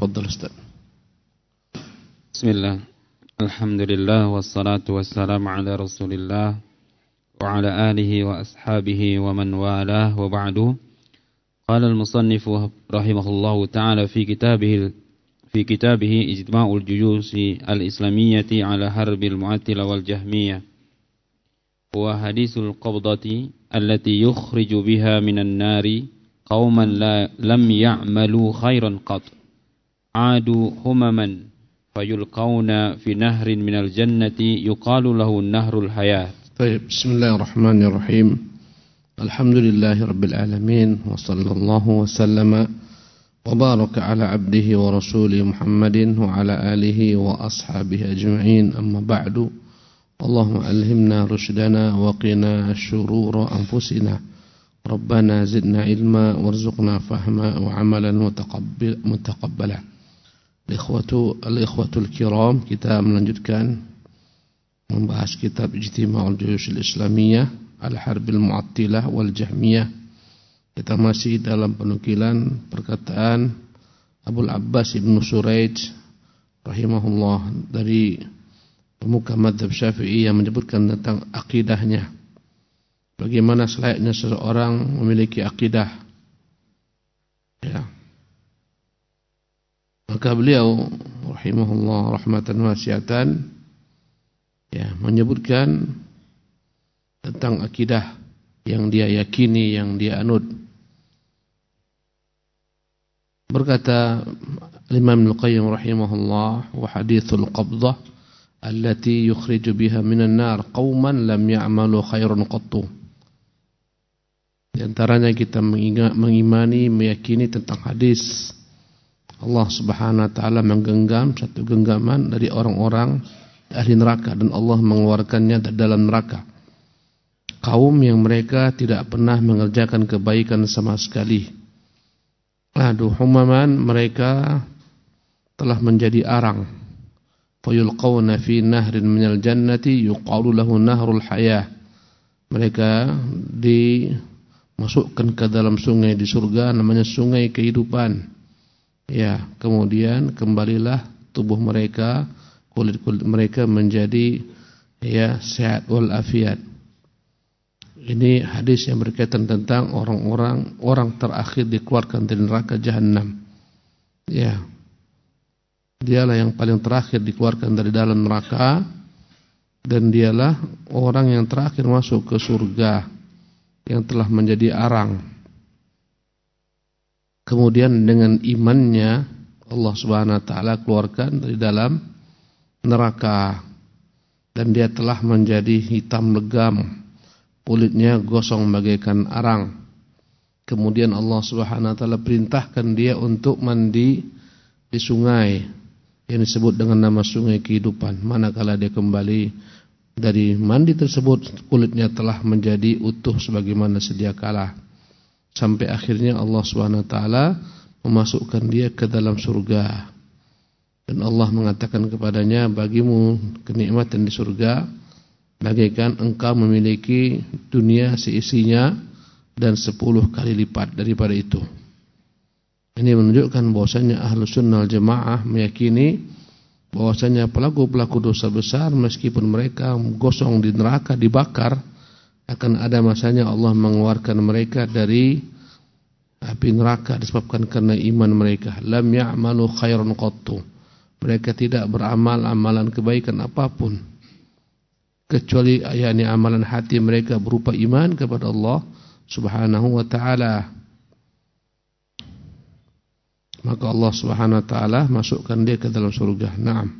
تفضل أستاذ. بسم الله. الحمد لله والصلاة والسلام على رسول الله وعلى آله وأصحابه ومن والاه وبعد. قال المصنف رحمه الله تعالى في كتابه في كتابه اجتماع الجيوش الإسلامية على حرب المعتلة والجهمية. وحديث القبضة التي يخرج بها من النار قوما لا لم يعملوا خيرا قط. عادوا همما فيلقون في نهر من الجنة يقال له نهر الحياة. طيب بسم الله الرحمن الرحيم. الحمد لله رب العالمين وصلى الله وسلم وبارك على عبده ورسوله محمد وعلى آله وأصحابه أجمعين. أما بعد اللهم ألهمنا رشدنا وقنا شرور أنفسنا. ربنا زدنا علما وارزقنا فهما وعملا متقبل متقبلا. Ikhwatu al-ikhwatul kiram kita melanjutkan membahas kitab Ijtima'ul Juyushil Islamiyah Al-Harbil Mu'attilah wal Jahmiyah. Kita masih dalam penukilan perkataan Abu Abbas Ibn Suraid rahimahullah dari pemuka madhab Syafi'i yang menyebutkan tentang akidahnya. Bagaimana selayaknya seseorang memiliki akidah. Ya. Maka beliau rahimahullah rahmatan wasiatan ya menyebutkan tentang akidah yang dia yakini, yang dia anut. Berkata Imam Al-Qayyim rahimahullah wa hadithul qabdah allati yukhriju biha minan nar qauman lam ya'malu khairan qattu. Di antaranya kita mengimani, meyakini tentang hadis Allah Subhanahu wa taala menggenggam satu genggaman dari orang-orang ahli neraka dan Allah mengeluarkannya dari dalam neraka. Kaum yang mereka tidak pernah mengerjakan kebaikan sama sekali. Aduh, humaman mereka telah menjadi arang fayulqawna fi nahrin minal jannati yuqalu lahu nahrul hayah mereka dimasukkan ke dalam sungai di surga namanya sungai kehidupan ya kemudian kembalilah tubuh mereka kulit-kulit mereka menjadi ya sehat wal afiat ini hadis yang berkaitan tentang orang-orang orang terakhir dikeluarkan dari neraka jahanam ya Dialah yang paling terakhir dikeluarkan dari dalam neraka dan dialah orang yang terakhir masuk ke surga yang telah menjadi arang. Kemudian dengan imannya Allah Subhanahu wa taala keluarkan dari dalam neraka dan dia telah menjadi hitam legam, kulitnya gosong bagaikan arang. Kemudian Allah Subhanahu wa taala perintahkan dia untuk mandi di sungai yang disebut dengan nama sungai kehidupan. Manakala dia kembali dari mandi tersebut, kulitnya telah menjadi utuh sebagaimana sedia kala. Sampai akhirnya Allah SWT memasukkan dia ke dalam surga. Dan Allah mengatakan kepadanya, bagimu kenikmatan di surga, bagaikan engkau memiliki dunia seisinya dan sepuluh kali lipat daripada itu. Ini menunjukkan bahwasanya ahlu sunnah jamaah meyakini bahwasanya pelaku-pelaku dosa besar meskipun mereka gosong di neraka dibakar akan ada masanya Allah mengeluarkan mereka dari api neraka disebabkan karena iman mereka. Lam ya'malu khairan qattu. Mereka tidak beramal amalan kebaikan apa pun. Kecuali yakni amalan hati mereka berupa iman kepada Allah Subhanahu wa taala. Maka Allah Subhanahu wa taala masukkan dia ke dalam surga. Naam.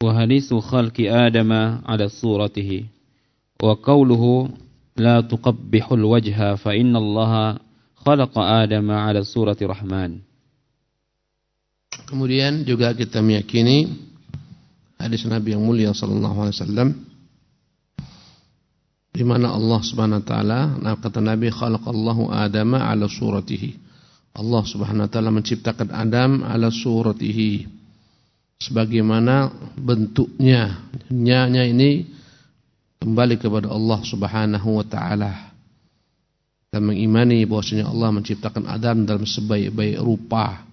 Wa hadisu khalqi Adam ala suratihi wa qawluhu la tuqabbihul wajha fa inna Allah khalaqa Adam ala surati Rahman. Kemudian juga kita meyakini hadis Nabi yang mulia sallallahu alaihi wasallam di mana Allah Subhanahu wa taala kata Nabi khalaqallahu Adam ala suratihi Allah Subhanahu wa taala menciptakan Adam ala suratihi sebagaimana bentuknya. Nyanya ini kembali kepada Allah Subhanahu wa taala. Dan mengimani bahwasanya Allah menciptakan Adam dalam sebaik-baik rupa.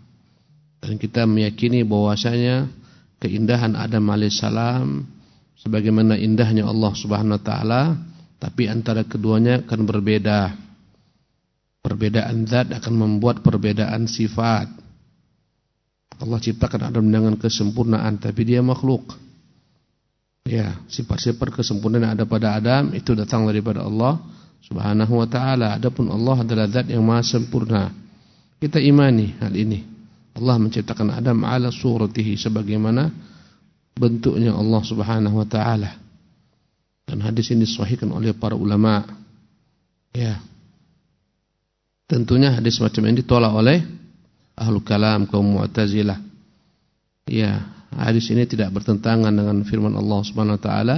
Dan kita meyakini bahwasanya keindahan Adam alaihissalam sebagaimana indahnya Allah Subhanahu wa taala, tapi antara keduanya akan berbeda. Perbedaan zat akan membuat perbedaan sifat. Allah ciptakan Adam dengan kesempurnaan, tapi dia makhluk. Ya, sifat-sifat kesempurnaan yang ada pada Adam itu datang daripada Allah Subhanahu wa taala. Adapun Allah adalah zat yang maha sempurna. Kita imani hal ini. Allah menciptakan Adam ala suratihi sebagaimana bentuknya Allah Subhanahu wa taala. Dan hadis ini disahihkan oleh para ulama. Ya. Tentunya hadis macam ini ditolak oleh ahlu kalam kaum Mu'tazilah. Ya, hadis ini tidak bertentangan dengan firman Allah Subhanahu wa taala,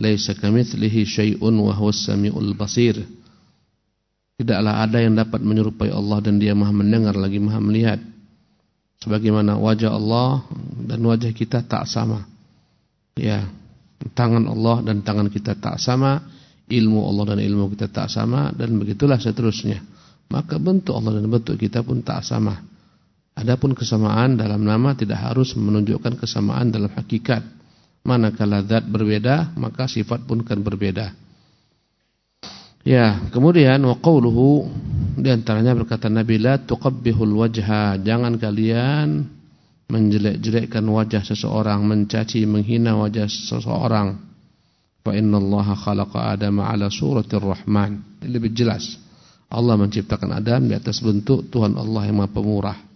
"Laisa kamitslihi syai'un wa huwas samiul basir." Tidaklah ada yang dapat menyerupai Allah dan Dia Maha mendengar lagi Maha melihat sebagaimana wajah Allah dan wajah kita tak sama. Ya, tangan Allah dan tangan kita tak sama, ilmu Allah dan ilmu kita tak sama dan begitulah seterusnya. Maka bentuk Allah dan bentuk kita pun tak sama. Adapun kesamaan dalam nama tidak harus menunjukkan kesamaan dalam hakikat. Manakala zat berbeda, maka sifat pun akan berbeda. Ya, kemudian wa qauluhu di antaranya berkata Nabi la tuqabbihul wajha, jangan kalian menjelek-jelekkan wajah seseorang, mencaci, menghina wajah seseorang. Fa innallaha khalaqa Adam ala suratir Rahman. Lebih jelas. Allah menciptakan Adam di atas bentuk Tuhan Allah yang Maha Pemurah.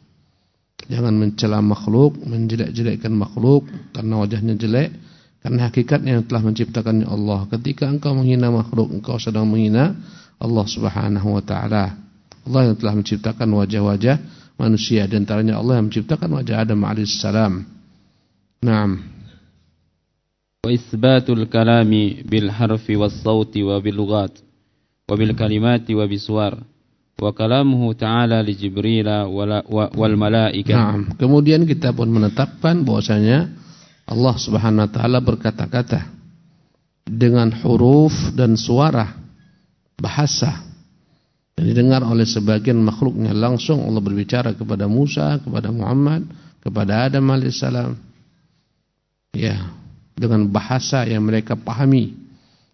Jangan mencela makhluk, menjelek-jelekkan makhluk karena wajahnya jelek karena hakikatnya yang telah menciptakannya Allah. Ketika engkau menghina makhluk, engkau sedang menghina Allah Subhanahu wa taala. Allah yang telah menciptakan wajah-wajah manusia di antaranya Allah yang menciptakan wajah Adam alaihissalam. Naam. Wa isbatul kalami bil harfi was sauti wa bil lughat wa bil kalimati wa biswar li Jibril wal malaikah. Naam. Kemudian kita pun menetapkan bahwasanya Allah Subhanahu wa taala berkata-kata dengan huruf dan suara bahasa yang didengar oleh sebagian makhluknya langsung Allah berbicara kepada Musa, kepada Muhammad, kepada Adam alaihissalam. Ya, dengan bahasa yang mereka pahami,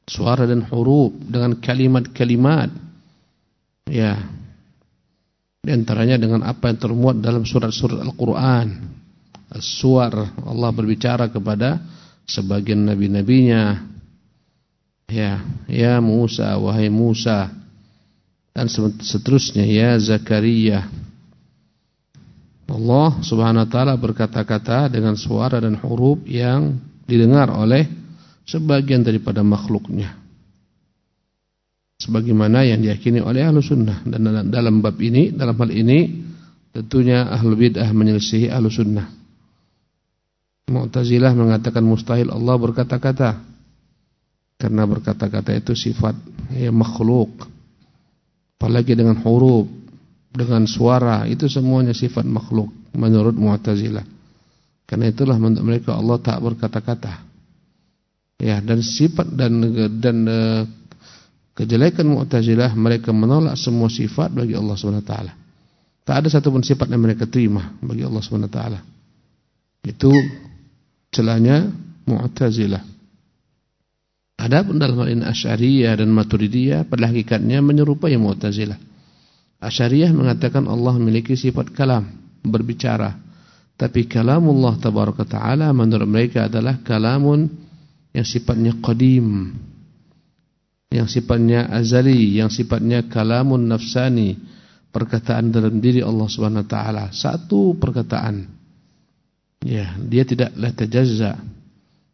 suara dan huruf dengan kalimat-kalimat. Ya. Di antaranya dengan apa yang termuat dalam surat-surat Al-Qur'an. Suar Allah berbicara kepada sebagian nabi-nabinya. Ya. Ya Musa wahai Musa. Dan seterusnya. Ya Zakaria. Allah Subhanahu wa taala berkata-kata dengan suara dan huruf yang didengar oleh sebagian daripada makhluknya sebagaimana yang diyakini oleh ahlu sunnah dan dalam bab ini dalam hal ini tentunya ahlu bid'ah menyelisihi ahlu sunnah Mu'tazilah mengatakan mustahil Allah berkata-kata. Karena berkata-kata itu sifat ya makhluk. Apalagi dengan huruf, dengan suara, itu semuanya sifat makhluk menurut Mu'tazilah. Karena itulah menurut mereka Allah tak berkata-kata. Ya, dan sifat dan dan uh, kejelekan Mu'tazilah mereka menolak semua sifat bagi Allah Subhanahu wa taala. Tak ada satupun sifat yang mereka terima bagi Allah Subhanahu wa taala. Itu celahnya Mu'tazilah. Adapun dalam hal ini Asy'ariyah dan Maturidiyah pada hakikatnya menyerupai Mu'tazilah. Asy'ariyah mengatakan Allah memiliki sifat kalam, berbicara. Tapi kalamullah tabaraka taala menurut mereka adalah kalamun yang sifatnya qadim. Yang sifatnya azali, yang sifatnya kalamun nafsani, perkataan dalam diri Allah Subhanahu wa taala. Satu perkataan Ya, dia tidak la tajazza,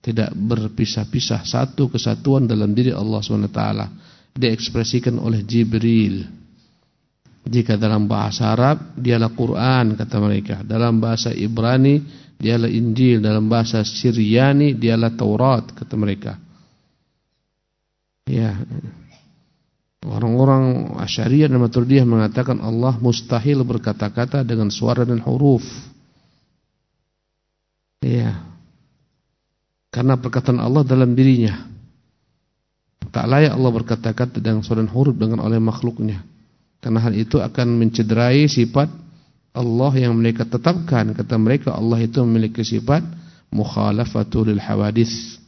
tidak berpisah-pisah satu kesatuan dalam diri Allah SWT. Diekspresikan oleh Jibril. Jika dalam bahasa Arab dialah Quran kata mereka, dalam bahasa Ibrani dialah Injil, dalam bahasa Syriani dialah Taurat kata mereka. Ya. Orang-orang Asy'ariyah dan Maturidiyah mengatakan Allah mustahil berkata-kata dengan suara dan huruf. Iya. Karena perkataan Allah dalam dirinya. Tak layak Allah berkata-kata dengan suara huruf dengan oleh makhluknya. Karena hal itu akan mencederai sifat Allah yang mereka tetapkan kata mereka Allah itu memiliki sifat mukhalafatul hawadis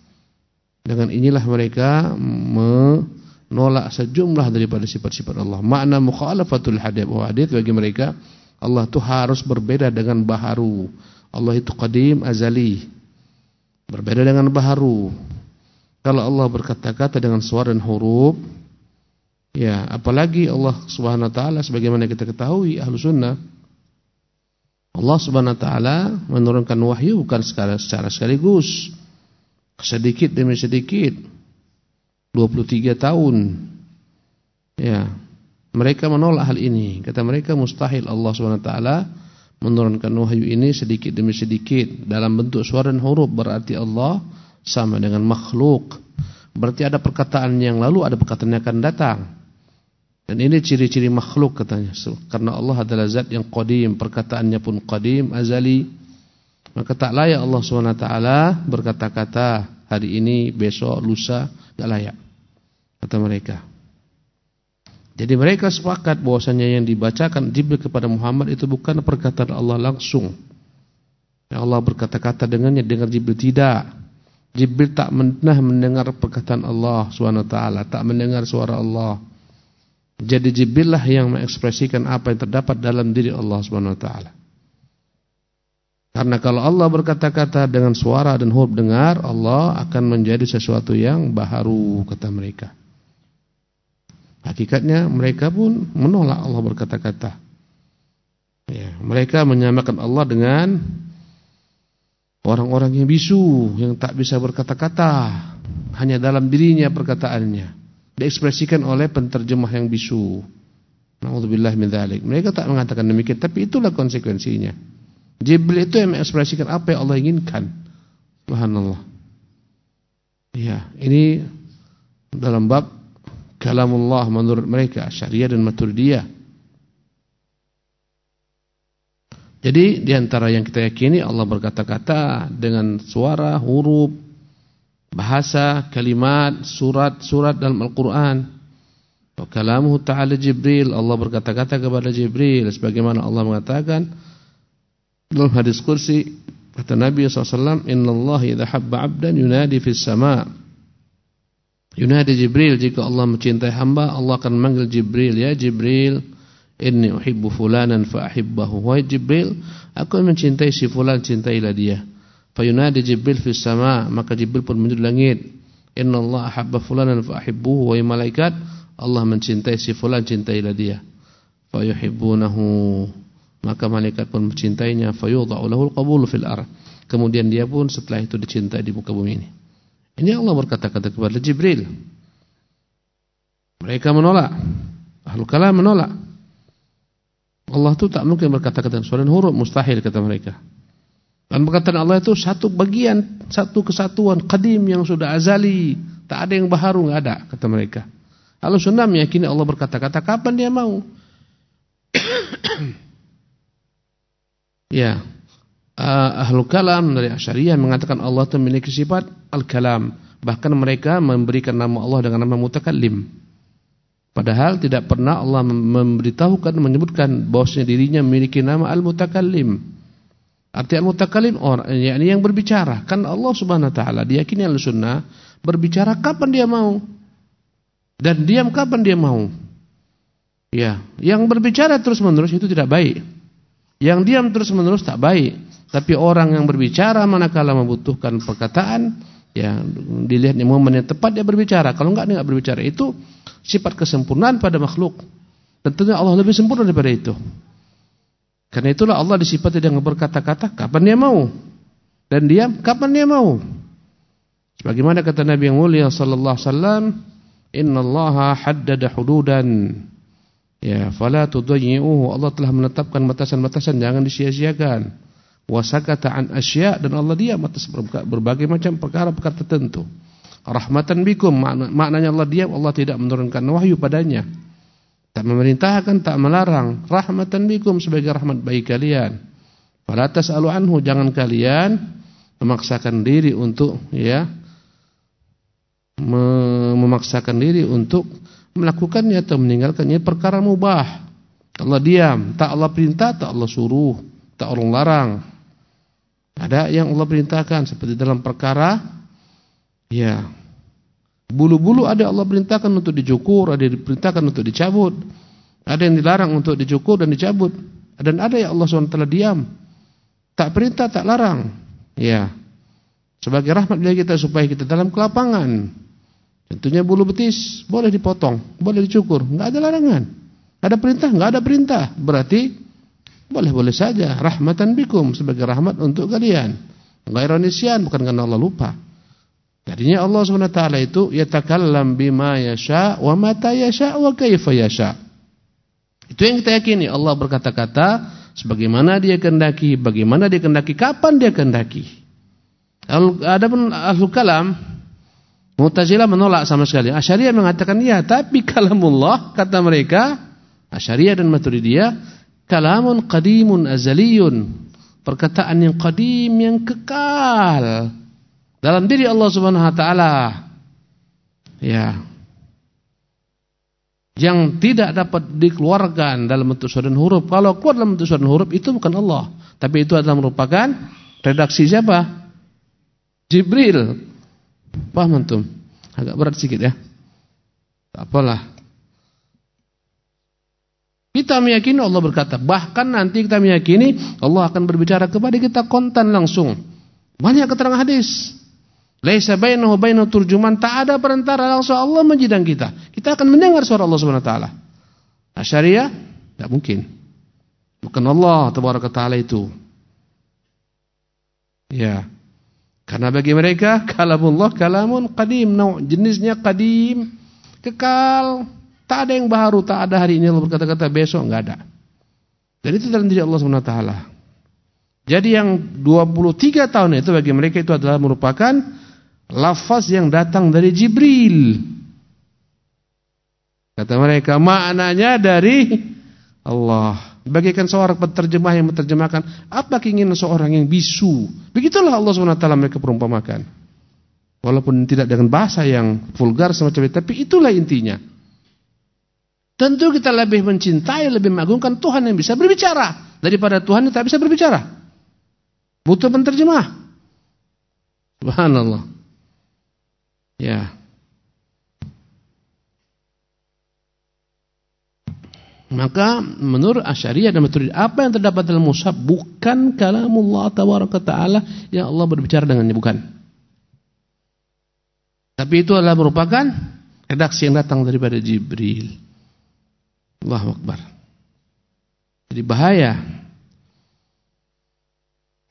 dengan inilah mereka menolak sejumlah daripada sifat-sifat Allah. Makna mukhalafatul hadith bagi mereka Allah itu harus berbeda dengan baharu. Allah itu qadim azali. Berbeda dengan baharu. Kalau Allah berkata-kata dengan suara dan huruf ya apalagi Allah Subhanahu wa taala sebagaimana kita ketahui ahlu sunnah Allah Subhanahu wa taala menurunkan wahyu bukan secara secara sekaligus. Sedikit demi sedikit. 23 tahun. Ya. Mereka menolak hal ini. Kata mereka mustahil Allah taala menurunkan wahyu ini sedikit demi sedikit dalam bentuk suara dan huruf berarti Allah sama dengan makhluk. Berarti ada perkataan yang lalu, ada perkataan yang akan datang. Dan ini ciri-ciri makhluk katanya. Karena Allah adalah zat yang qadim, perkataannya pun qadim, azali. Maka tak layak Allah SWT berkata-kata hari ini, besok, lusa, tak layak. Kata mereka. Jadi mereka sepakat bahwasanya yang dibacakan Jibril kepada Muhammad itu bukan perkataan Allah langsung. Yang Allah berkata-kata dengannya dengar Jibril tidak. Jibril tak pernah mendengar perkataan Allah SWT, tak mendengar suara Allah. Jadi Jibril lah yang mengekspresikan apa yang terdapat dalam diri Allah taala. Karena kalau Allah berkata-kata dengan suara dan huruf dengar, Allah akan menjadi sesuatu yang baharu kata mereka. Hakikatnya mereka pun menolak Allah berkata-kata. Ya, mereka menyamakan Allah dengan orang-orang yang bisu, yang tak bisa berkata-kata, hanya dalam dirinya perkataannya diekspresikan oleh penterjemah yang bisu. Nauzubillah min dzalik. Mereka tak mengatakan demikian, tapi itulah konsekuensinya. Jibril itu yang mengekspresikan apa yang Allah inginkan. Subhanallah. Ya, ini dalam bab kalamullah menurut mereka Syariah dan Maturidiyah. Jadi di antara yang kita yakini Allah berkata-kata dengan suara, huruf, bahasa, kalimat, surat-surat dalam Al-Quran. Kalamuhu ta'ala Jibril. Allah berkata-kata kepada Jibril. Sebagaimana Allah mengatakan dalam hadis kursi. Kata Nabi SAW. Inna Allah idha habba abdan yunadi fis sama. Yunadi Jibril. Jika Allah mencintai hamba. Allah akan memanggil Jibril. Ya Jibril. Inni uhibbu fulanan fa'ahibbahu. Wahai Jibril. Aku mencintai si fulan. Cintailah dia. Fayunadi Jibril fis sama, maka Jibril pun menuju langit. Inna Allah ahabba fulanan fa ahibbuhu wa malaikat Allah mencintai si fulan cintailah dia. Fayuhibbunahu maka malaikat pun mencintainya fayudha'u lahul qabulu fil ar. Kemudian dia pun setelah itu dicintai di muka bumi ini. Ini Allah berkata-kata kepada Jibril. Mereka menolak. Ahlul kalam menolak. Allah itu tak mungkin berkata-kata suara huruf mustahil kata mereka. Dan perkataan Allah itu satu bagian, satu kesatuan qadim yang sudah azali, tak ada yang baharu, enggak ada kata mereka. Allah sunnah meyakini Allah berkata-kata kapan dia mau. Ya. Uh, ahlu kalam dari Asy'ariyah mengatakan Allah itu memiliki sifat al-kalam. Bahkan mereka memberikan nama Allah dengan nama mutakallim. Padahal tidak pernah Allah memberitahukan menyebutkan bahwasanya dirinya memiliki nama al-mutakallim. Arti al-mutakallim orang yakni yang berbicara. Kan Allah Subhanahu wa taala diyakini al-sunnah berbicara kapan dia mau dan diam kapan dia mau. Ya, yang berbicara terus-menerus itu tidak baik. Yang diam terus-menerus tak baik. Tapi orang yang berbicara manakala membutuhkan perkataan, ya dilihatnya momen yang tepat dia berbicara. Kalau enggak dia enggak berbicara. Itu sifat kesempurnaan pada makhluk. Tentunya Allah lebih sempurna daripada itu. Karena itulah Allah disifati dengan berkata-kata kapan dia mau. Dan diam kapan dia mau. Sebagaimana kata Nabi yang mulia sallallahu alaihi wasallam, "Innallaha haddada hududan." Ya, fala tudayyi'uhu. Allah telah menetapkan batasan-batasan jangan disia-siakan. Wa sakata an asya' dan Allah diam atas berbagai macam perkara-perkara tertentu. Rahmatan bikum maknanya Allah diam, Allah tidak menurunkan wahyu padanya. Tak memerintahkan, tak melarang. Rahmatan bikum sebagai rahmat bagi kalian. Fala tas'alu anhu, jangan kalian memaksakan diri untuk ya memaksakan diri untuk melakukannya atau meninggalkannya perkara mubah. Allah diam, tak Allah perintah, tak Allah suruh, tak Allah larang. Ada yang Allah perintahkan seperti dalam perkara ya bulu-bulu ada Allah perintahkan untuk dicukur, ada diperintahkan untuk dicabut. Ada yang dilarang untuk dicukur dan dicabut. Dan ada yang Allah SWT diam. Tak perintah, tak larang. Ya. Sebagai rahmat bagi kita supaya kita dalam kelapangan. Tentunya bulu betis boleh dipotong, boleh dicukur, enggak ada larangan. Ada perintah, enggak ada perintah. Berarti boleh-boleh saja rahmatan bikum sebagai rahmat untuk kalian. Ghairu nisyan bukan karena Allah lupa. Jadinya Allah SWT itu yatakallam bima yasha wa mata yasha wa kaifa yasha. Itu yang kita yakini Allah berkata-kata sebagaimana dia kehendaki, bagaimana dia kehendaki, kapan dia kehendaki. Adapun ahlul kalam Mu'tazilah menolak sama sekali. Asyariah mengatakan ya, tapi kalamullah kata mereka, Asyariah dan Maturidiyah, kalamun qadimun azaliyun. Perkataan yang qadim yang kekal dalam diri Allah Subhanahu wa taala. Ya. Yang tidak dapat dikeluarkan dalam bentuk suara dan huruf. Kalau keluar dalam bentuk suara dan huruf itu bukan Allah, tapi itu adalah merupakan redaksi siapa? Jibril Paham antum? Agak berat sedikit ya. Tak apalah. Kita meyakini Allah berkata, bahkan nanti kita meyakini Allah akan berbicara kepada kita kontan langsung. Banyak keterangan hadis. Laisa bainahu bainahu turjuman, tak ada perantara langsung Allah menjidang kita. Kita akan mendengar suara Allah Subhanahu wa taala. Asyariah tidak mungkin. Bukan Allah tabaraka taala itu. Ya. Karena bagi mereka kalamullah kalamun qadim, no, jenisnya qadim, kekal, tak ada yang baru, tak ada hari ini Allah berkata-kata besok enggak ada. Dan itu dalam diri Allah Subhanahu wa taala. Jadi yang 23 tahun itu bagi mereka itu adalah merupakan lafaz yang datang dari Jibril. Kata mereka maknanya dari Allah. Bagaikan seorang penterjemah yang menerjemahkan apa keinginan seorang yang bisu. Begitulah Allah SWT mereka perumpamakan. Walaupun tidak dengan bahasa yang vulgar semacam itu, tapi itulah intinya. Tentu kita lebih mencintai, lebih mengagungkan Tuhan yang bisa berbicara daripada Tuhan yang tak bisa berbicara. Butuh penterjemah. Subhanallah. Ya. Maka menurut Asy'ariyah dan Maturidiyah apa yang terdapat dalam mushaf bukan kalamullah tabaraka taala yang Allah berbicara dengannya bukan. Tapi itu adalah merupakan redaksi yang datang daripada Jibril. Allahu Akbar. Jadi bahaya.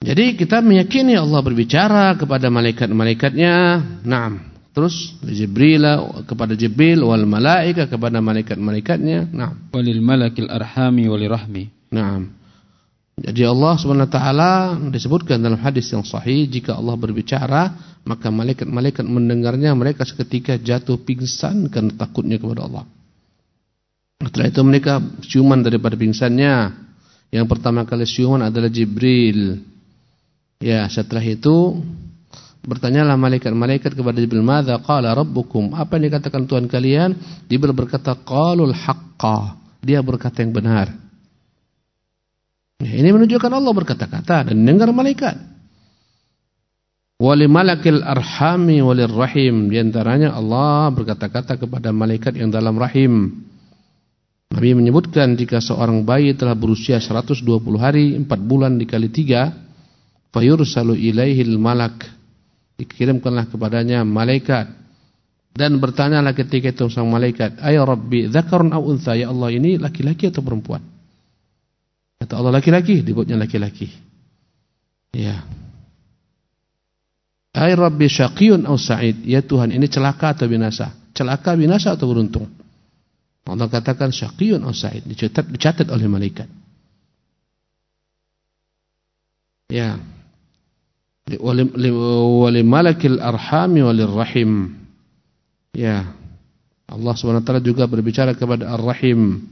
Jadi kita meyakini Allah berbicara kepada malaikat-malaikatnya. Naam. Terus Jibril kepada Jibril wal malaika kepada malaikat-malaikatnya. Naam. Walil malakil arhami walirahmi. Naam. Jadi Allah SWT disebutkan dalam hadis yang sahih jika Allah berbicara maka malaikat-malaikat mendengarnya mereka seketika jatuh pingsan karena takutnya kepada Allah. Setelah itu mereka siuman daripada pingsannya. Yang pertama kali siuman adalah Jibril. Ya, setelah itu Bertanyalah malaikat-malaikat kepada Jibril, "Madza qala rabbukum?" Apa yang dikatakan Tuhan kalian? Jibril berkata, "Qalul haqqa." Dia berkata yang benar. Ini menunjukkan Allah berkata-kata dan dengar malaikat. Wali malakil arhami walir rahim. Di antaranya Allah berkata-kata kepada malaikat yang dalam rahim. Nabi menyebutkan jika seorang bayi telah berusia 120 hari, 4 bulan dikali 3, fayursalu ilaihil malak dikirimkanlah kepadanya malaikat. Dan bertanyalah ketika itu sang malaikat ayo rabbi dzakarun aw untha? Ya Allah ini laki-laki atau perempuan? Kata Allah laki-laki disebutnya laki-laki. Ya. Ay rabbi syaqiyun aw sa'id? Ya Tuhan ini celaka atau binasa? Celaka binasa atau beruntung? Allah katakan syaqiyun aw sa'id dicatat dicatat oleh malaikat. Ya wali malakil arhami walir rahim. Ya. Allah SWT juga berbicara kepada ar-rahim.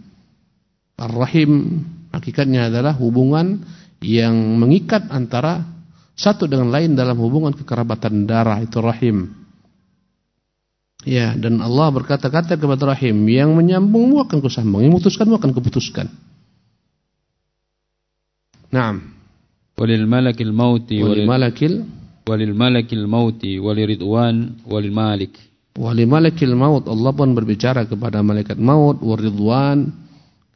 Ar-rahim hakikatnya adalah hubungan yang mengikat antara satu dengan lain dalam hubungan kekerabatan darah itu rahim. Ya dan Allah berkata-kata kepada rahim yang menyambungmu akan kusambung yang memutuskanmu akan kuputuskan. Naam. Walil malakil mauti walil malakil walil malakil mauti waliridwan walil malik. Walil malakil maut Allah pun berbicara kepada malaikat maut waridwan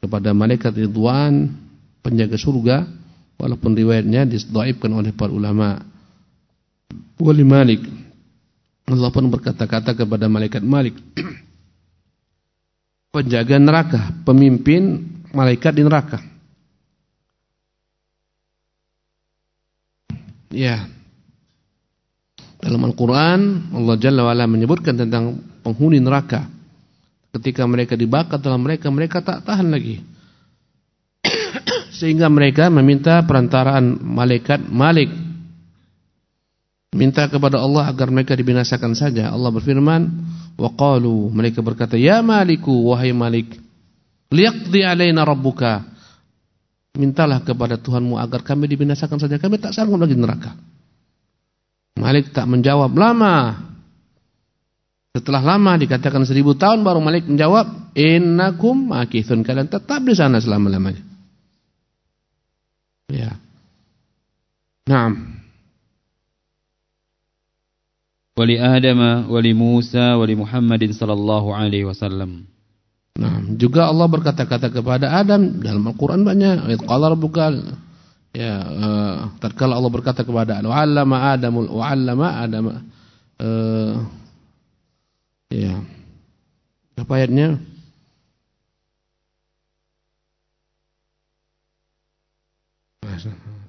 kepada malaikat ridwan penjaga surga walaupun riwayatnya disdaifkan oleh para ulama. Wali Malik Allah pun berkata-kata kepada malaikat Malik penjaga neraka, pemimpin malaikat di neraka. Ya. Dalam Al-Qur'an Allah Jalla wa menyebutkan tentang penghuni neraka. Ketika mereka dibakar dalam mereka, mereka tak tahan lagi. Sehingga mereka meminta perantaraan malaikat Malik Minta kepada Allah agar mereka dibinasakan saja. Allah berfirman, wa qalu mereka berkata, "Ya Maliku, wahai Malik, liyaqdi alaina rabbuka." Mintalah kepada Tuhanmu agar kami dibinasakan saja. Kami tak sanggup lagi neraka. Malik tak menjawab lama. Setelah lama dikatakan seribu tahun baru Malik menjawab, "Innakum makithun." Kalian tetap di sana selama-lamanya. Ya. Naam. wali Adam, wali Musa, wali Muhammadin sallallahu alaihi wasallam. Nah, juga Allah berkata-kata kepada Adam dalam Al-Qur'an banyak. Ayat qala rabbuka ya uh, tatkala Allah berkata kepada Adam, "Wa'allama Adamul wa'allama Adam" uh, ya. Apa ayatnya?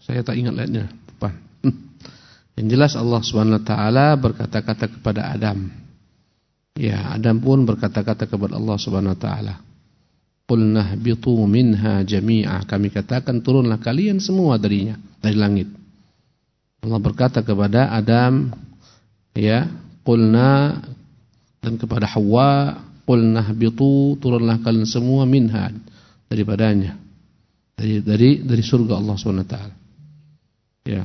Saya tak ingat ayatnya. Depan. Yang jelas Allah Subhanahu wa taala berkata-kata kepada Adam. Ya, Adam pun berkata-kata kepada Allah Subhanahu wa taala. Qulna bitu minha jami'a. Kami katakan turunlah kalian semua darinya, dari langit. Allah berkata kepada Adam, ya, qulna dan kepada Hawa, qulna bitu turunlah kalian semua minha daripadanya. Dari dari dari surga Allah Subhanahu wa taala. Ya.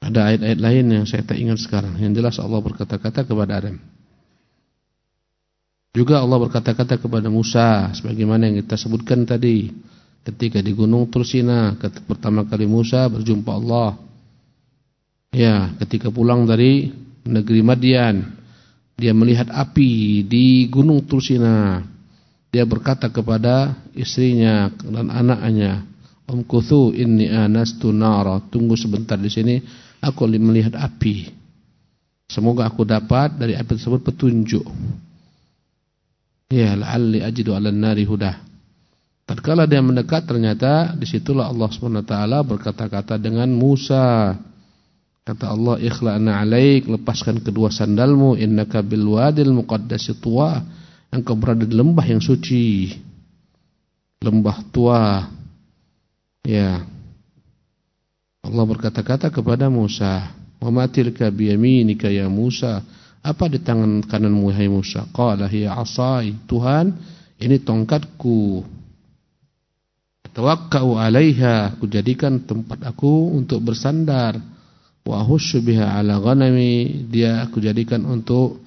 Ada ayat-ayat lain yang saya tak ingat sekarang. Yang jelas Allah berkata-kata kepada Adam. Juga Allah berkata-kata kepada Musa. Sebagaimana yang kita sebutkan tadi. Ketika di gunung Tursina. Pertama kali Musa berjumpa Allah. Ya, ketika pulang dari negeri Madian. Dia melihat api di gunung Tursina. Dia berkata kepada istrinya dan anaknya. Om kuthu inni anastu nara. Tunggu sebentar di sini aku melihat api. Semoga aku dapat dari api tersebut petunjuk. Ya, la'alli ajidu 'alan nari. Tatkala dia mendekat ternyata di situlah Allah SWT berkata-kata dengan Musa. Kata Allah, "Ikhla'na 'alaik, lepaskan kedua sandalmu innaka bil wadil muqaddasi tuwa." Engkau berada di lembah yang suci. Lembah tua. Ya. Allah berkata-kata kepada Musa, "Wa ma tilka biyaminika ya Musa?" Apa di tangan kananmu hai Musa? Qala hiya 'asai. Tuhan, ini tongkatku. Tawakkau 'alaiha, aku jadikan tempat aku untuk bersandar. Wa ahussu biha 'ala ghanami, dia aku jadikan untuk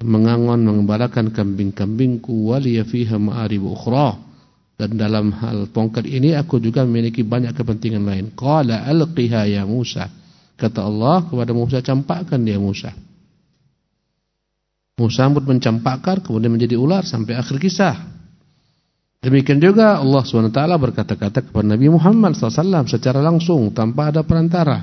mengangon mengembalakan kambing-kambingku waliya fiha ma'arib ukhra dan dalam hal tongkat ini aku juga memiliki banyak kepentingan lain. Qala alqiha ya Musa. Kata Allah kepada Musa, campakkan dia Musa. Musa pun mencampakkan kemudian menjadi ular sampai akhir kisah. Demikian juga Allah SWT berkata-kata kepada Nabi Muhammad SAW secara langsung tanpa ada perantara.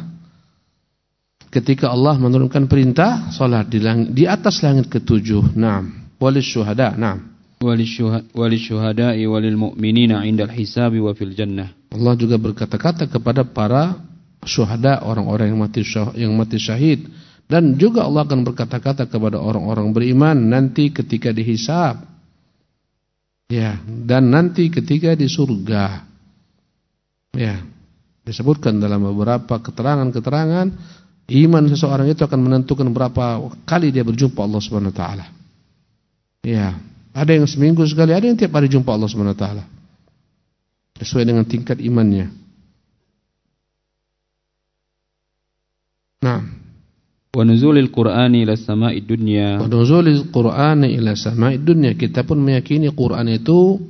Ketika Allah menurunkan perintah salat di, di atas langit ketujuh. Naam. Walis syuhada. Naam walisyuhada'i walil mu'minina 'indal hisabi wa fil jannah. Allah juga berkata-kata kepada para syuhada orang-orang yang mati yang mati syahid dan juga Allah akan berkata-kata kepada orang-orang beriman nanti ketika dihisab. Ya, dan nanti ketika di surga. Ya. Disebutkan dalam beberapa keterangan-keterangan iman seseorang itu akan menentukan berapa kali dia berjumpa Allah Subhanahu wa taala. Ya. Ada yang seminggu sekali, ada yang tiap hari jumpa Allah Subhanahu wa taala. Sesuai dengan tingkat imannya. Nah, wa nuzulil Qur'ani ila sama'id dunya. Wa nuzulil Qur'ani ila sama'id dunya. Kita pun meyakini Quran itu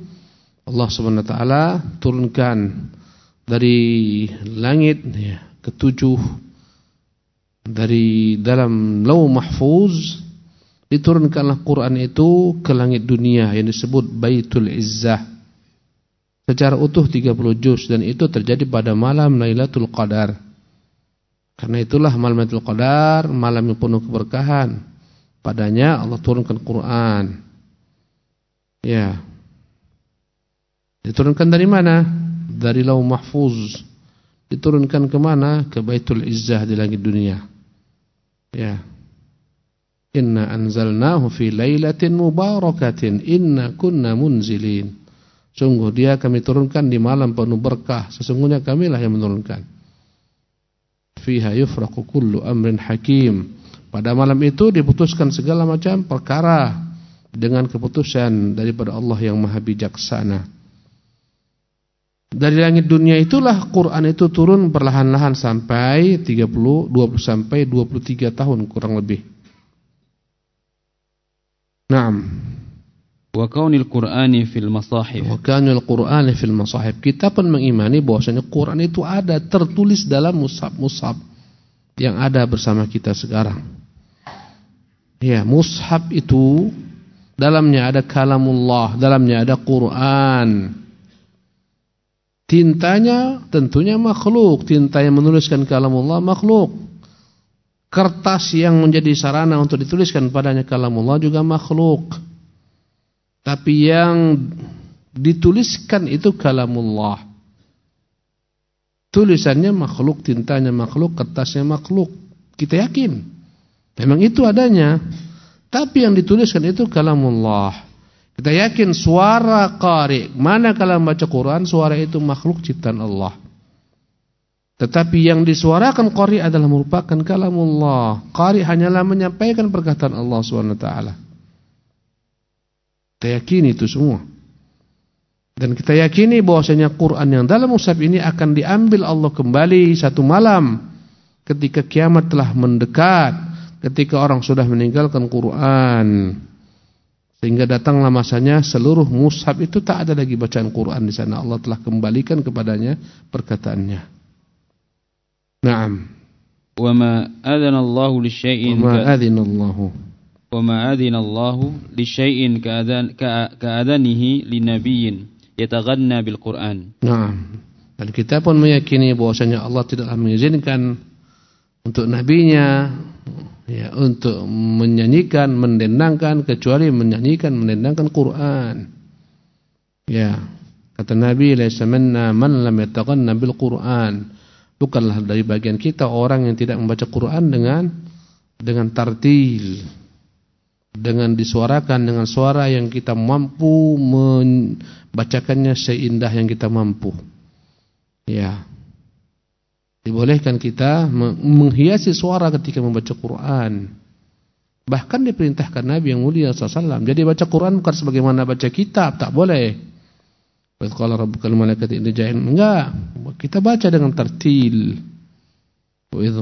Allah Subhanahu wa taala turunkan dari langit ya, ketujuh dari dalam Lauh Mahfuz diturunkanlah Quran itu ke langit dunia yang disebut Baitul Izzah. Secara utuh 30 juz dan itu terjadi pada malam Lailatul Qadar. Karena itulah malam Lailatul Qadar malam yang penuh keberkahan. Padanya Allah turunkan Quran. Ya. Diturunkan dari mana? Dari Lauh Mahfuz. Diturunkan ke mana? Ke Baitul Izzah di langit dunia. Ya. Inna anzalnahu fi lailatin mubarakatin inna kunna munzilin. Sungguh dia kami turunkan di malam penuh berkah. Sesungguhnya kamilah yang menurunkan. Fiha yufraqu kullu amrin hakim. Pada malam itu diputuskan segala macam perkara dengan keputusan daripada Allah yang Maha Bijaksana. Dari langit dunia itulah Quran itu turun perlahan-lahan sampai 30 20 sampai 23 tahun kurang lebih. Naam. Wa kaunil Qur'ani fil masahif. Wa kaunil Qur'ani fil masahif. Kita pun mengimani bahwasanya Quran itu ada tertulis dalam mushaf-mushaf yang ada bersama kita sekarang. Ya, mushaf itu dalamnya ada kalamullah, dalamnya ada Quran. Tintanya tentunya makhluk, tinta yang menuliskan kalamullah makhluk. Kertas yang menjadi sarana untuk dituliskan padanya kalamullah juga makhluk. Tapi yang dituliskan itu kalamullah. Tulisannya makhluk, tintanya makhluk, kertasnya makhluk. Kita yakin. Memang itu adanya. Tapi yang dituliskan itu kalamullah. Kita yakin suara qari, mana kalau membaca Quran suara itu makhluk ciptaan Allah. Tetapi yang disuarakan qari adalah merupakan kalamullah. Qari hanyalah menyampaikan perkataan Allah Subhanahu wa taala. Kita yakini itu semua. Dan kita yakini bahwasanya Quran yang dalam mushaf ini akan diambil Allah kembali satu malam ketika kiamat telah mendekat, ketika orang sudah meninggalkan Quran. Sehingga datanglah masanya seluruh mushaf itu tak ada lagi bacaan Quran di sana. Allah telah kembalikan kepadanya perkataannya. Li syai'in wa ma adzana Allah. Wa ma adzana Allah li syai'in ka'adanihi li nabiyyin yataghanna bil Quran. Naam. Dan kita pun meyakini bahwasanya Allah tidaklah mengizinkan untuk nabinya ya untuk menyanyikan, mendendangkan kecuali menyanyikan, mendendangkan Quran. Ya, kata Nabi laisa minna man lam yataghanna bil Quran. Bukanlah dari bagian kita orang yang tidak membaca Quran dengan dengan tartil. Dengan disuarakan dengan suara yang kita mampu membacakannya seindah yang kita mampu. Ya. Dibolehkan kita menghiasi suara ketika membaca Quran. Bahkan diperintahkan Nabi yang mulia SAW. Jadi baca Quran bukan sebagaimana baca kitab. Tak boleh. Wa qala rabbukal malaikati inni ja'il. Enggak, kita baca dengan tertil. Wa idh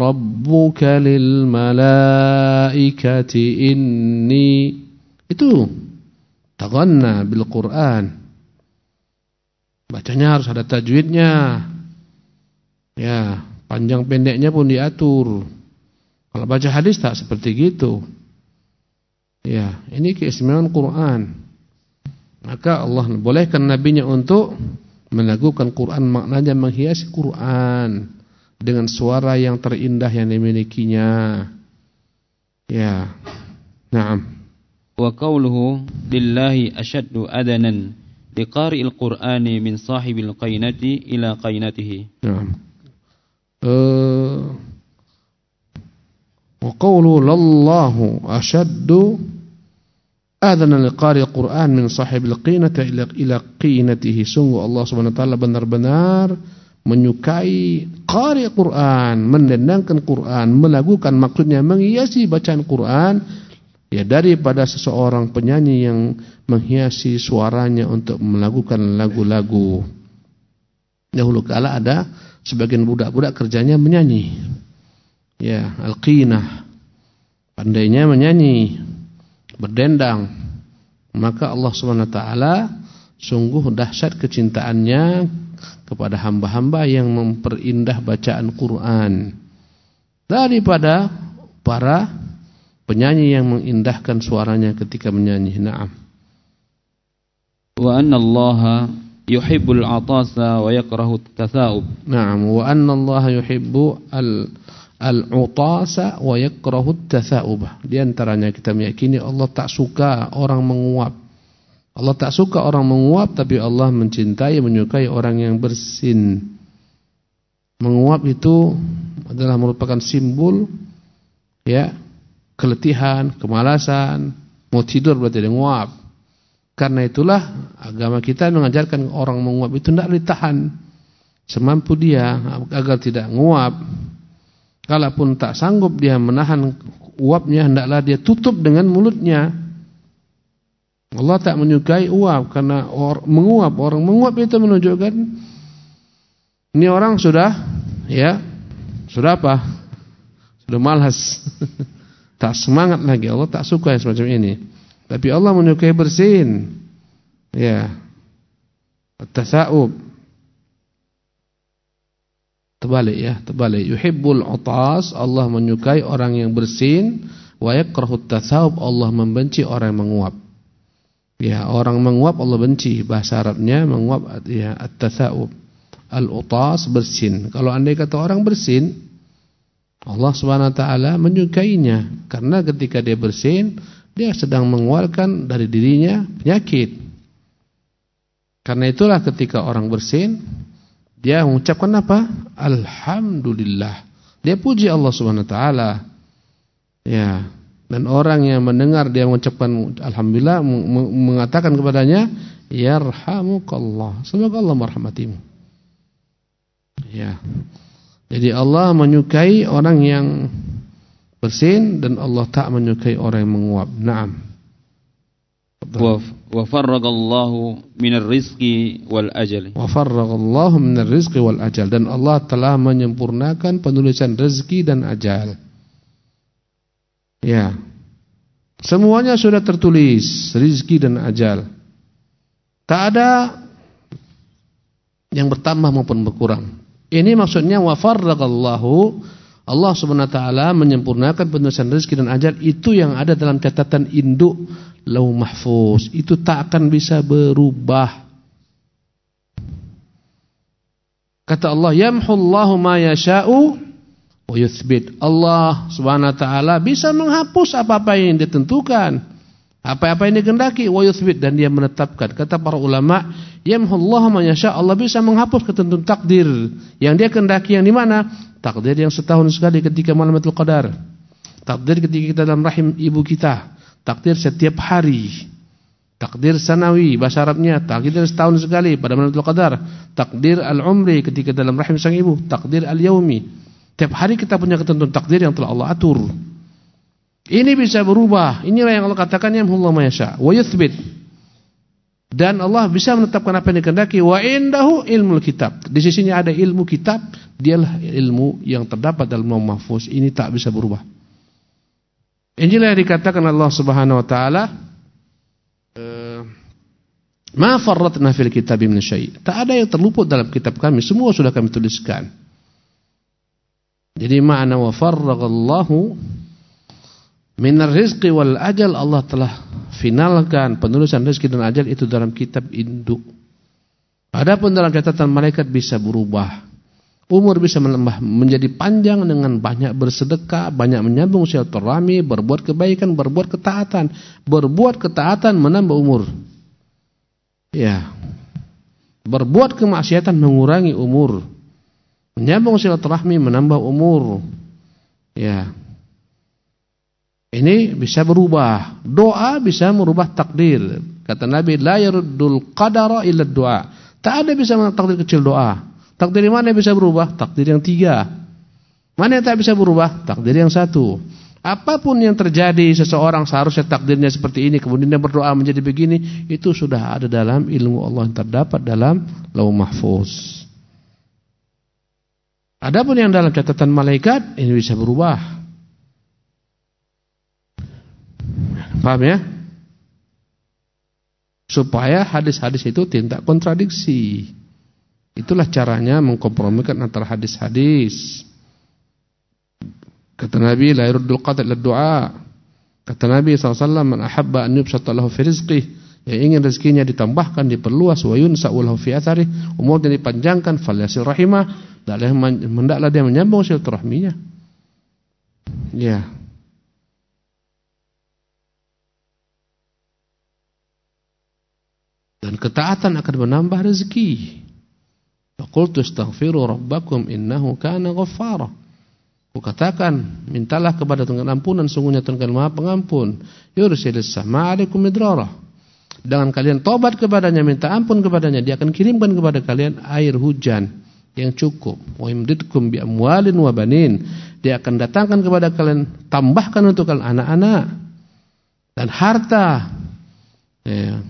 rabbuka lil malaikati inni itu taghanna bil Qur'an. Bacanya harus ada tajwidnya. Ya, panjang pendeknya pun diatur. Kalau baca hadis tak seperti gitu. Ya, ini keistimewaan Quran. Maka Allah bolehkan nabinya untuk meneguhkan Quran maknanya menghiasi Quran dengan suara yang terindah yang dimilikinya. Ya. Naam. Wa qawluhu lillahi ashaddu adanan liqari'il Qur'ani min sahibil qainati ila qainatihi. Naam. Eh Wa qawluhu lallahu ashaddu Adana liqari Quran min sahibil qinata ila ila qinatihi. Sungguh Allah Subhanahu wa taala benar-benar menyukai qari Quran, mendendangkan Quran, melakukan maksudnya menghiasi bacaan Quran ya daripada seseorang penyanyi yang menghiasi suaranya untuk melakukan lagu-lagu. Dahulu kala ada sebagian budak-budak kerjanya menyanyi. Ya, Al-Qinah. Pandainya menyanyi berdendang. Maka Allah Subhanahu wa taala sungguh dahsyat kecintaannya kepada hamba-hamba yang memperindah bacaan Quran daripada para penyanyi yang mengindahkan suaranya ketika menyanyi. Naam. Wa anna Allah yuhibbul atasa wa yakrahu at-tatha'ub. Naam, wa anna Allah yuhibbu al al-utasa wa yakrahu at-tatha'ub. Di antaranya kita meyakini Allah tak suka orang menguap. Allah tak suka orang menguap tapi Allah mencintai menyukai orang yang bersin. Menguap itu adalah merupakan simbol ya keletihan, kemalasan, mau tidur berarti dia nguap. Karena itulah agama kita mengajarkan orang menguap itu tidak ditahan semampu dia agar tidak nguap. Kalaupun tak sanggup dia menahan uapnya hendaklah dia tutup dengan mulutnya. Allah tak menyukai uap karena or, menguap orang menguap itu menunjukkan ini orang sudah ya sudah apa? Sudah malas. tak semangat lagi. Allah tak suka yang semacam ini. Tapi Allah menyukai bersin. Ya. At-tasa'ub. Terbalik ya, terbalik. Yuhibbul utas, Allah menyukai orang yang bersin, wa yakrahu at-tasa'ub, Allah membenci orang yang menguap. Ya, orang menguap Allah benci. Bahasa Arabnya menguap ya at-tasa'ub. Al-utas bersin. Kalau andai kata orang bersin, Allah taala menyukainya karena ketika dia bersin, dia sedang mengeluarkan dari dirinya penyakit. Karena itulah ketika orang bersin, dia mengucapkan apa? Alhamdulillah. Dia puji Allah Subhanahu wa taala. Ya, dan orang yang mendengar dia mengucapkan alhamdulillah mengatakan kepadanya yarhamukallah. Semoga Allah merahmatimu. Ya. Jadi Allah menyukai orang yang bersin dan Allah tak menyukai orang yang menguap. Naam. Wa farragallahu minar rizqi wal ajal. Wa farragallahu minar rizqi wal ajal dan Allah telah menyempurnakan penulisan rezeki dan ajal. Ya. Semuanya sudah tertulis, rizki dan ajal. Tak ada yang bertambah maupun berkurang. Ini maksudnya wa farraqallahu Allah Subhanahu wa taala menyempurnakan penulisan rezeki dan ajal itu yang ada dalam catatan induk Lauh Mahfuz. Itu tak akan bisa berubah. Kata Allah, "Yamhullahu ma yasha'u wa yuthbit. Allah Subhanahu wa taala bisa menghapus apa-apa yang ditentukan, apa-apa yang dikehendaki wa yuthbit dan dia menetapkan. Kata para ulama, yamhullahu ma yasha. Allah bisa menghapus ketentuan takdir yang dia kehendaki yang di mana? Takdir yang setahun sekali ketika malam Lailatul Qadar. Takdir ketika kita dalam rahim ibu kita. Takdir setiap hari. Takdir sanawi bahasa Arabnya takdir setahun sekali pada Lailatul Qadar. Takdir al-umri ketika dalam rahim sang ibu. Takdir al-yaumi Tiap hari kita punya ketentuan takdir yang telah Allah atur. Ini bisa berubah. Inilah yang Allah katakan ya Allah mayasya. Wa yuthbit. Dan Allah bisa menetapkan apa yang dikehendaki. Wa indahu ilmu kitab. Di sisinya ada ilmu kitab. Dialah ilmu yang terdapat dalam Lauh Mahfuz. Ini tak bisa berubah. Inilah yang dikatakan Allah Subhanahu Wa Taala. Eh, Ma farratna fil kitab min syai'. Tak ada yang terluput dalam kitab kami. Semua sudah kami tuliskan. Jadi makna wa farragallahu minar rizqi wal ajal Allah telah finalkan penulisan rezeki dan ajal itu dalam kitab induk. Adapun dalam catatan malaikat bisa berubah. Umur bisa menambah menjadi panjang dengan banyak bersedekah, banyak menyambung silaturahmi, berbuat kebaikan, berbuat ketaatan. Berbuat ketaatan menambah umur. Ya. Berbuat kemaksiatan mengurangi umur. Menyambung silaturahmi menambah umur. Ya. Ini bisa berubah. Doa bisa merubah takdir. Kata Nabi, la yaruddul qadara illa doa. Tak ada bisa takdir kecil doa. Takdir yang mana yang bisa berubah? Takdir yang tiga. Mana yang tak bisa berubah? Takdir yang satu. Apa pun yang terjadi seseorang seharusnya takdirnya seperti ini kemudian dia berdoa menjadi begini itu sudah ada dalam ilmu Allah yang terdapat dalam Lauh Mahfuz. Adapun yang dalam catatan malaikat ini bisa berubah. Paham ya? supaya hadis-hadis itu tidak kontradiksi. Itulah caranya mengkompromikan antara hadis-hadis. Kata Nabi, la yuruddul qatl doa. Kata Nabi SAW, man ahabba an yubsata lahu fi rizqih. Yang ingin rezekinya ditambahkan, diperluas, wa yunsa'u lahu fi athari, umurnya dipanjangkan, falyasil rahimah. Hendaklah dia menyambung silaturahminya. Ya. Dan ketaatan akan menambah rezeki. Faqultu astaghfiru rabbakum innahu kana ghaffara. Kukatakan, mintalah kepada Tuhan ampunan sungguhnya Tuhan Maha Pengampun. Yursilis sama alaikum. Dengan kalian tobat kepadanya, minta ampun kepadanya, dia akan kirimkan kepada kalian air hujan yang cukup. Wa imdidkum bi amwalin wa banin. Dia akan datangkan kepada kalian, tambahkan untuk kalian anak-anak dan harta. Ya.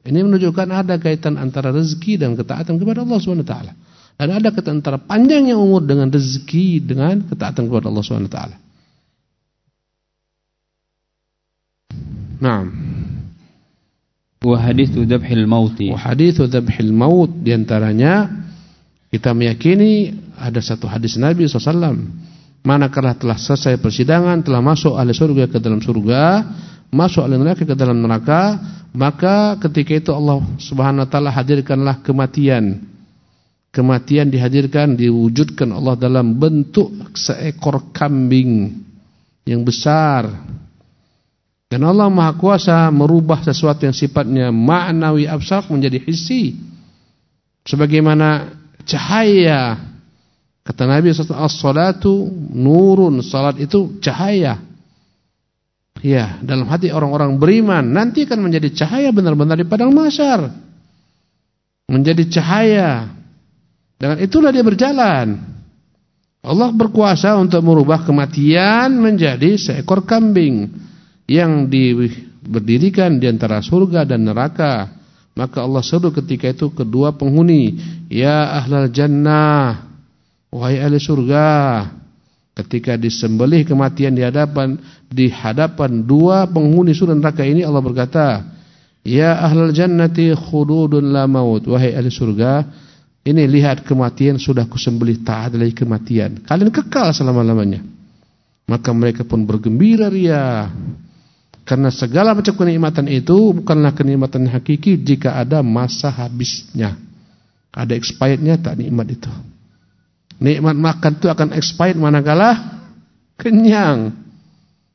Ini menunjukkan ada kaitan antara rezeki dan ketaatan kepada Allah Subhanahu wa taala. Dan ada kaitan antara panjangnya umur dengan rezeki dengan ketaatan kepada Allah Subhanahu wa taala. Naam. Wa hadithu dzabhil maut. Wa hadithu dzabhil maut di antaranya kita meyakini ada satu hadis Nabi SAW manakala telah selesai persidangan telah masuk ahli surga ke dalam surga masuk ahli neraka ke dalam neraka maka ketika itu Allah Subhanahu wa taala hadirkanlah kematian. Kematian dihadirkan diwujudkan Allah dalam bentuk seekor kambing yang besar. Dan Allah Maha Kuasa merubah sesuatu yang sifatnya ma'nawi abstrak menjadi hissi. Sebagaimana cahaya kata Nabi sallallahu nurun, salat itu cahaya. Ya, dalam hati orang-orang beriman nanti akan menjadi cahaya benar-benar di padang mahsyar. Menjadi cahaya. Dengan itulah dia berjalan. Allah berkuasa untuk merubah kematian menjadi seekor kambing yang diberdirikan di antara surga dan neraka. Maka Allah seru ketika itu kedua penghuni, ya ahlal jannah, wahai ahli surga, Ketika disembelih kematian di hadapan di hadapan dua penghuni surga neraka ini Allah berkata, "Ya ahlal jannati khududun la maut." Wahai ahli surga, ini lihat kematian sudah kusembelih tak ada lagi kematian. Kalian kekal selama-lamanya. Maka mereka pun bergembira ria. Karena segala macam kenikmatan itu bukanlah kenikmatan hakiki jika ada masa habisnya. Ada expirednya tak nikmat itu. Nikmat makan itu akan expired manakala kenyang.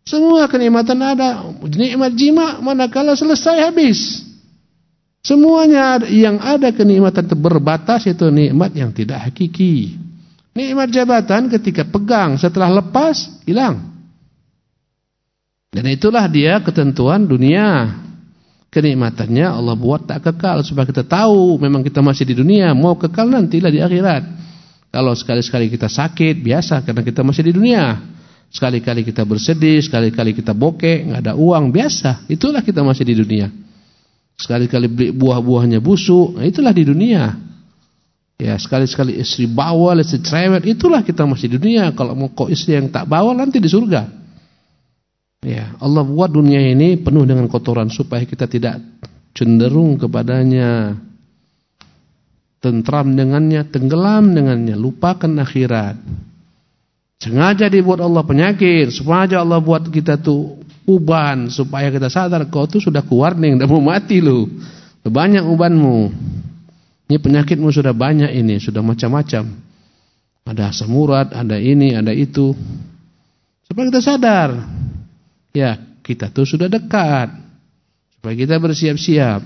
Semua kenikmatan ada. Nikmat jima manakala selesai habis. Semuanya yang ada kenikmatan berbatas itu nikmat yang tidak hakiki. Nikmat jabatan ketika pegang setelah lepas hilang. Dan itulah dia ketentuan dunia. Kenikmatannya Allah buat tak kekal supaya kita tahu memang kita masih di dunia, mau kekal nantilah di akhirat. Kalau sekali-sekali kita sakit, biasa karena kita masih di dunia. Sekali-kali kita bersedih, sekali-kali kita bokeh, nggak ada uang, biasa. Itulah kita masih di dunia. Sekali-kali beli buah-buahnya busuk, nah itulah di dunia. Ya, sekali-sekali istri bawal, istri cerewet, itulah kita masih di dunia. Kalau mau kok istri yang tak bawal nanti di surga. Ya, Allah buat dunia ini penuh dengan kotoran supaya kita tidak cenderung kepadanya tentram dengannya, tenggelam dengannya, lupakan akhirat. Sengaja dibuat Allah penyakit, supaya Allah buat kita tuh uban, supaya kita sadar kau tuh sudah kewarning, udah mau mati lu. Banyak ubanmu. Ini penyakitmu sudah banyak ini, sudah macam-macam. Ada asam urat, ada ini, ada itu. Supaya kita sadar. Ya, kita tuh sudah dekat. Supaya kita bersiap-siap.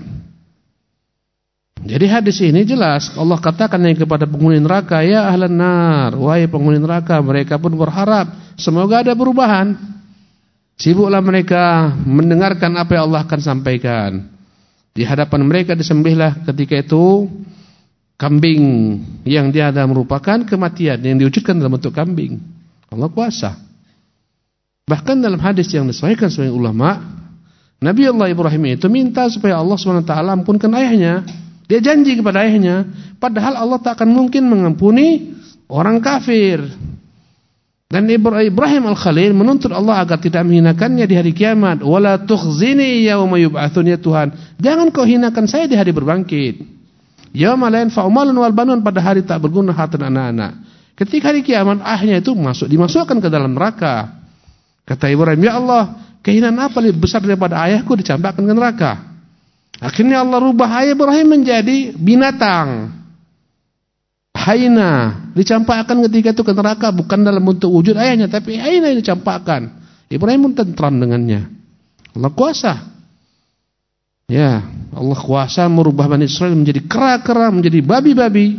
Jadi hadis ini jelas Allah katakan yang kepada penghuni neraka ya ahlan nar wahai penghuni neraka mereka pun berharap semoga ada perubahan. Sibuklah mereka mendengarkan apa yang Allah akan sampaikan. Di hadapan mereka disembelihlah ketika itu kambing yang dia ada merupakan kematian yang diwujudkan dalam bentuk kambing. Allah kuasa. Bahkan dalam hadis yang disahihkan oleh ulama, Nabi Allah Ibrahim itu minta supaya Allah SWT ampunkan ayahnya. Dia janji kepada ayahnya, padahal Allah tak akan mungkin mengampuni orang kafir. Dan Ibrahim Al-Khalil menuntut Allah agar tidak menghinakannya di hari kiamat. Wala tukhzini yauma ya Tuhan. Jangan kau hinakan saya di hari berbangkit. Yauma la yanfa'u wal banun pada hari tak berguna harta dan anak-anak. Ketika hari kiamat akhirnya itu masuk dimasukkan ke dalam neraka. Kata Ibrahim, "Ya Allah, kehinaan apa lebih besar daripada ayahku dicampakkan ke neraka?" Akhirnya Allah rubah ayah Ibrahim menjadi binatang. Haina dicampakkan ketika itu ke neraka bukan dalam bentuk wujud ayahnya tapi haina dicampakkan. Ibrahim pun tentram dengannya. Allah kuasa. Ya, Allah kuasa merubah Bani Israel menjadi kera-kera, menjadi babi-babi.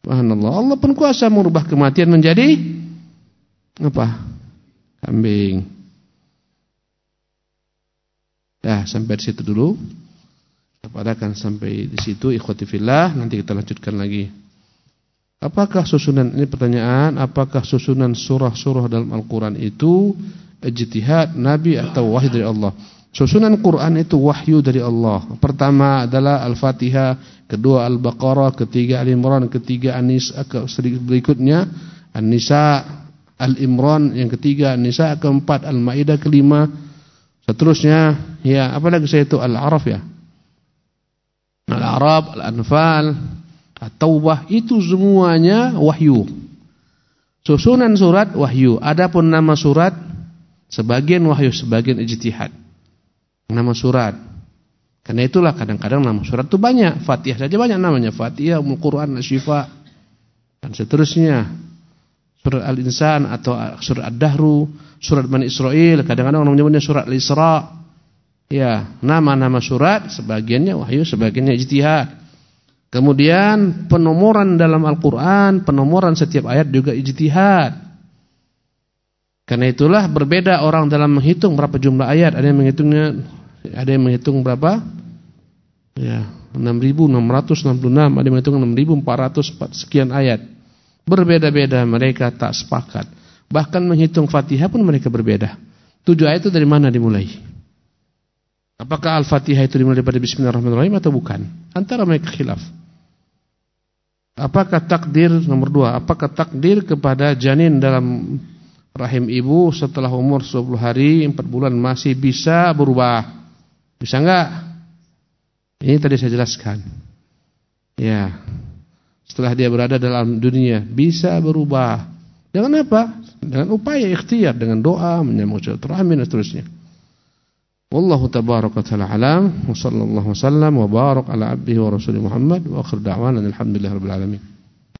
Subhanallah. Allah pun kuasa merubah kematian menjadi apa? Kambing. Ya, sampai situ dulu. Kita akan sampai di situ ikhwati nanti kita lanjutkan lagi. Apakah susunan ini pertanyaan, apakah susunan surah-surah dalam Al-Qur'an itu ijtihad nabi atau wahyu dari Allah? Susunan Quran itu wahyu dari Allah. Pertama adalah Al-Fatihah, kedua Al-Baqarah, ketiga Al-Imran, ketiga An-Nisa, berikutnya An-Nisa, Al-Imran, yang ketiga An-Nisa, keempat Al-Maidah, kelima seterusnya ya apa lagi saya itu Al-Araf ya. Al-Arab, Al-Anfal, At-Taubah itu semuanya wahyu. Susunan surat wahyu. Adapun nama surat sebagian wahyu, sebagian ijtihad. Nama surat. Karena itulah kadang-kadang nama surat itu banyak. Fatihah saja banyak namanya. Fatihah, Umul Quran, Syifa dan seterusnya. Surat Al-Insan atau surat Ad-Dahru, surat Bani Israel, kadang-kadang orang menyebutnya surat Al-Isra. Ya, nama-nama surat sebagiannya wahyu, sebagiannya ijtihad. Kemudian penomoran dalam Al-Quran, penomoran setiap ayat juga ijtihad. Karena itulah berbeda orang dalam menghitung berapa jumlah ayat. Ada yang menghitungnya, ada yang menghitung berapa? Ya, 6.666, ada yang menghitung 6.400 sekian ayat. Berbeda-beda mereka tak sepakat. Bahkan menghitung Fatihah pun mereka berbeda. Tujuh ayat itu dari mana dimulai? Apakah Al-Fatihah itu dimulai daripada Bismillahirrahmanirrahim atau bukan? Antara mereka khilaf. Apakah takdir nomor dua? Apakah takdir kepada janin dalam rahim ibu setelah umur 10 hari 4 bulan masih bisa berubah? Bisa enggak? Ini tadi saya jelaskan. Ya. Setelah dia berada dalam dunia bisa berubah. Dengan apa? Dengan upaya ikhtiar, dengan doa, menyambung silaturahmi dan seterusnya. Wallahu tabaraka taala alam wa sallallahu wasallam wa barak ala abdihi wa rasulih Muhammad wa akhir da'wana alhamdulillahi rabbil alamin